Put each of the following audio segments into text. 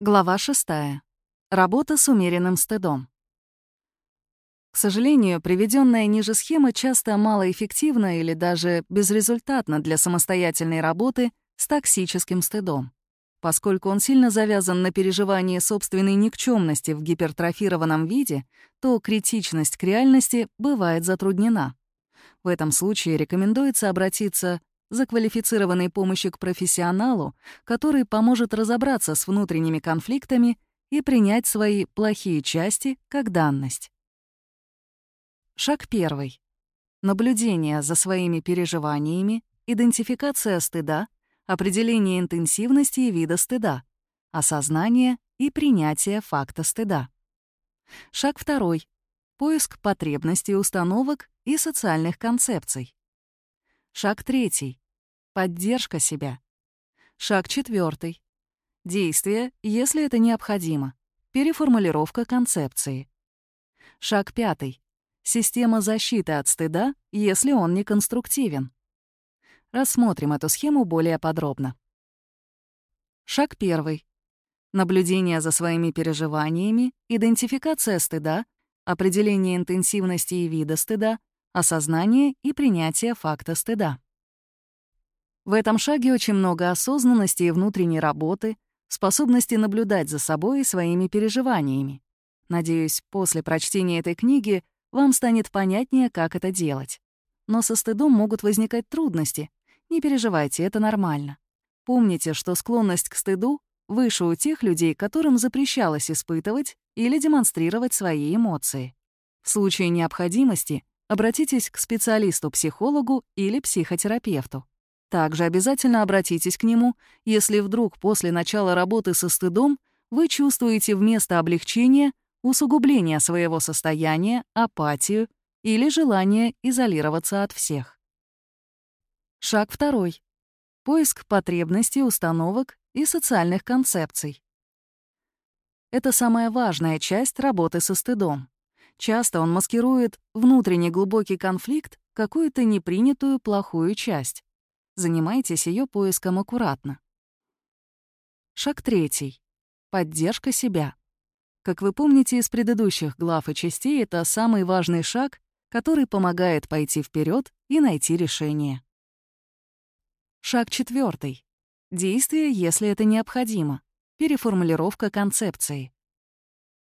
Глава 6. Работа с умеренным стыдом. К сожалению, приведенная ниже схема часто малоэффективна или даже безрезультатна для самостоятельной работы с токсическим стыдом. Поскольку он сильно завязан на переживании собственной никчемности в гипертрофированном виде, то критичность к реальности бывает затруднена. В этом случае рекомендуется обратиться за квалифицированной помощью к профессионалу, который поможет разобраться с внутренними конфликтами и принять свои плохие части как данность. Шаг первый. Наблюдение за своими переживаниями, идентификация стыда, определение интенсивности и вида стыда, осознание и принятие факта стыда. Шаг второй. Поиск потребностей, установок и социальных концепций. Шаг третий. Поддержка себя. Шаг четвертый. Действие, если это необходимо. Переформулировка концепции. Шаг пятый. Система защиты от стыда, если он не конструктивен. Рассмотрим эту схему более подробно. Шаг первый. Наблюдение за своими переживаниями, идентификация стыда, определение интенсивности и вида стыда, осознание и принятие факта стыда. В этом шаге очень много осознанности и внутренней работы, способности наблюдать за собой и своими переживаниями. Надеюсь, после прочтения этой книги вам станет понятнее, как это делать. Но со стыдом могут возникать трудности. Не переживайте, это нормально. Помните, что склонность к стыду выше у тех людей, которым запрещалось испытывать или демонстрировать свои эмоции. В случае необходимости обратитесь к специалисту-психологу или психотерапевту. Также обязательно обратитесь к нему, если вдруг после начала работы со стыдом вы чувствуете вместо облегчения усугубление своего состояния, апатию или желание изолироваться от всех. Шаг второй. Поиск потребностей, установок и социальных концепций. Это самая важная часть работы со стыдом. Часто он маскирует внутренний глубокий конфликт, какую-то непринятую плохую часть. Занимайтесь ее поиском аккуратно. Шаг третий. Поддержка себя. Как вы помните из предыдущих глав и частей, это самый важный шаг, который помогает пойти вперед и найти решение. Шаг четвертый. Действие, если это необходимо. Переформулировка концепции.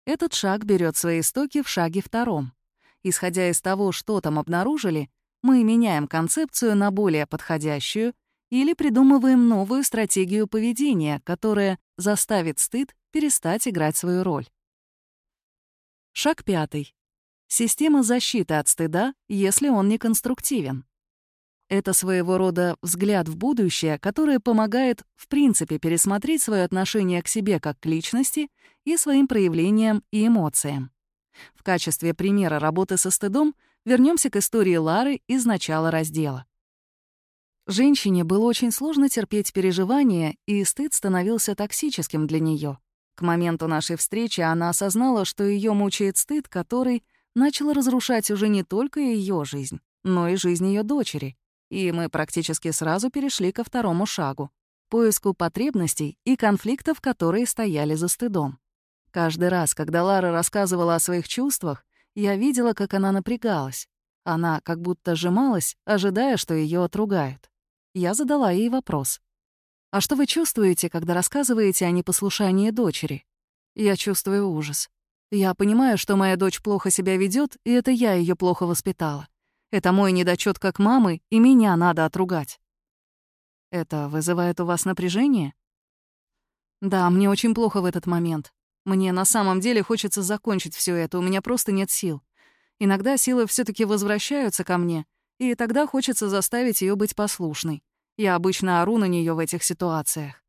Этот шаг берет свои истоки в шаге втором. Исходя из того, что там обнаружили, мы меняем концепцию на более подходящую или придумываем новую стратегию поведения, которая заставит стыд перестать играть свою роль. Шаг пятый. Система защиты от стыда, если он не конструктивен. Это своего рода взгляд в будущее, которое помогает, в принципе, пересмотреть свое отношение к себе как к личности и своим проявлениям и эмоциям. В качестве примера работы со стыдом вернемся к истории Лары из начала раздела. Женщине было очень сложно терпеть переживания, и стыд становился токсическим для нее. К моменту нашей встречи она осознала, что ее мучает стыд, который начал разрушать уже не только ее жизнь, но и жизнь ее дочери, и мы практически сразу перешли ко второму шагу — поиску потребностей и конфликтов, которые стояли за стыдом. Каждый раз, когда Лара рассказывала о своих чувствах, я видела, как она напрягалась. Она как будто сжималась, ожидая, что ее отругают. Я задала ей вопрос. «А что вы чувствуете, когда рассказываете о непослушании дочери?» «Я чувствую ужас. Я понимаю, что моя дочь плохо себя ведет, и это я ее плохо воспитала. Это мой недочет как мамы, и меня надо отругать. Это вызывает у вас напряжение? Да, мне очень плохо в этот момент. Мне на самом деле хочется закончить все это, у меня просто нет сил. Иногда силы все таки возвращаются ко мне, и тогда хочется заставить ее быть послушной. Я обычно ору на нее в этих ситуациях.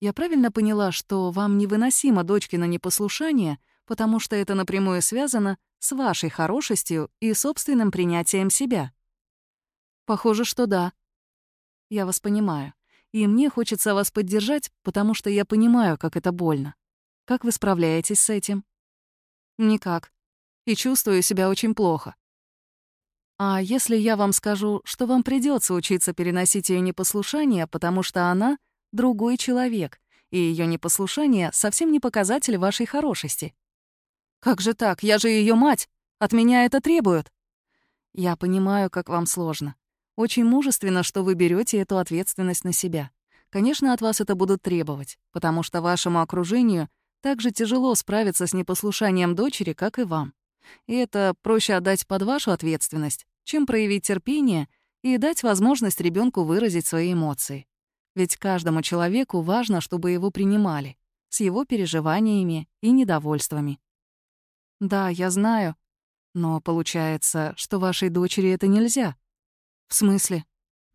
Я правильно поняла, что вам невыносимо дочкино непослушание, потому что это напрямую связано с вашей хорошестью и собственным принятием себя? Похоже, что да. Я вас понимаю. И мне хочется вас поддержать, потому что я понимаю, как это больно. Как вы справляетесь с этим? Никак. И чувствую себя очень плохо. А если я вам скажу, что вам придется учиться переносить ее непослушание, потому что она — другой человек, и ее непослушание совсем не показатель вашей хорошести. «Как же так? Я же ее мать! От меня это требуют!» «Я понимаю, как вам сложно. Очень мужественно, что вы берете эту ответственность на себя. Конечно, от вас это будут требовать, потому что вашему окружению так же тяжело справиться с непослушанием дочери, как и вам. И это проще отдать под вашу ответственность, чем проявить терпение и дать возможность ребенку выразить свои эмоции. Ведь каждому человеку важно, чтобы его принимали, с его переживаниями и недовольствами. Да, я знаю, но получается, что вашей дочери это нельзя. В смысле?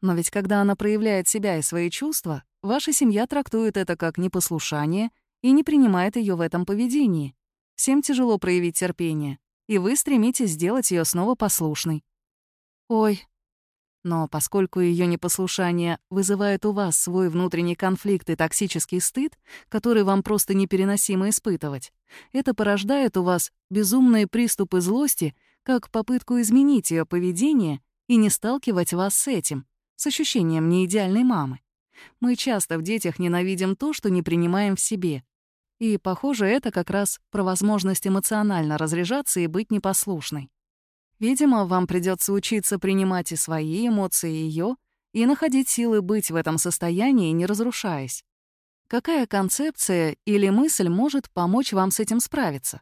Но ведь когда она проявляет себя и свои чувства, ваша семья трактует это как непослушание и не принимает ее в этом поведении. Всем тяжело проявить терпение, и вы стремитесь сделать ее снова послушной. Ой. Но поскольку ее непослушание вызывает у вас свой внутренний конфликт и токсический стыд, который вам просто непереносимо испытывать, это порождает у вас безумные приступы злости, как попытку изменить ее поведение и не сталкивать вас с этим, с ощущением неидеальной мамы. Мы часто в детях ненавидим то, что не принимаем в себе. И, похоже, это как раз про возможность эмоционально разряжаться и быть непослушной. Видимо, вам придется учиться принимать и свои эмоции, и ее, и находить силы быть в этом состоянии, не разрушаясь. Какая концепция или мысль может помочь вам с этим справиться?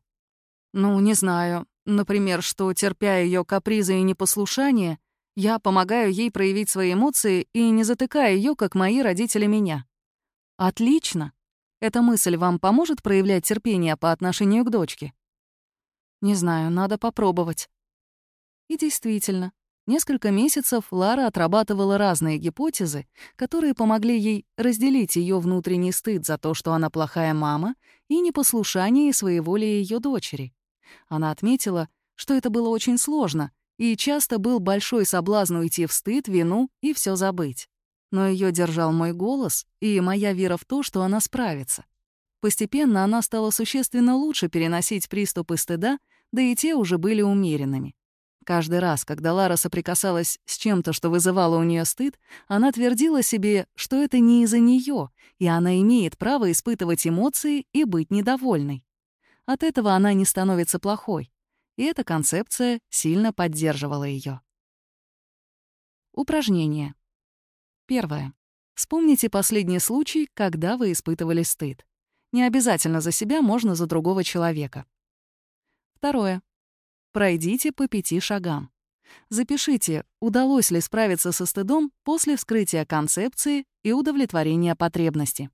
Ну, не знаю. Например, что, терпя ее капризы и непослушание, я помогаю ей проявить свои эмоции и не затыкая ее, как мои родители меня. Отлично. Эта мысль вам поможет проявлять терпение по отношению к дочке? Не знаю, надо попробовать. И действительно, несколько месяцев Лара отрабатывала разные гипотезы, которые помогли ей разделить ее внутренний стыд за то, что она плохая мама, и непослушание и своеволие ее дочери. Она отметила, что это было очень сложно — и часто был большой соблазн уйти в стыд, вину и все забыть. Но ее держал мой голос и моя вера в то, что она справится. Постепенно она стала существенно лучше переносить приступы стыда, да и те уже были умеренными. Каждый раз, когда Лара соприкасалась с чем-то, что вызывало у нее стыд, она твердила себе, что это не из-за нее, и она имеет право испытывать эмоции и быть недовольной. От этого она не становится плохой, и эта концепция сильно поддерживала ее. Упражнение. Первое. Вспомните последний случай, когда вы испытывали стыд. Не обязательно за себя, можно за другого человека. Второе. Пройдите по пяти шагам. Запишите, удалось ли справиться со стыдом после вскрытия концепции и удовлетворения потребности.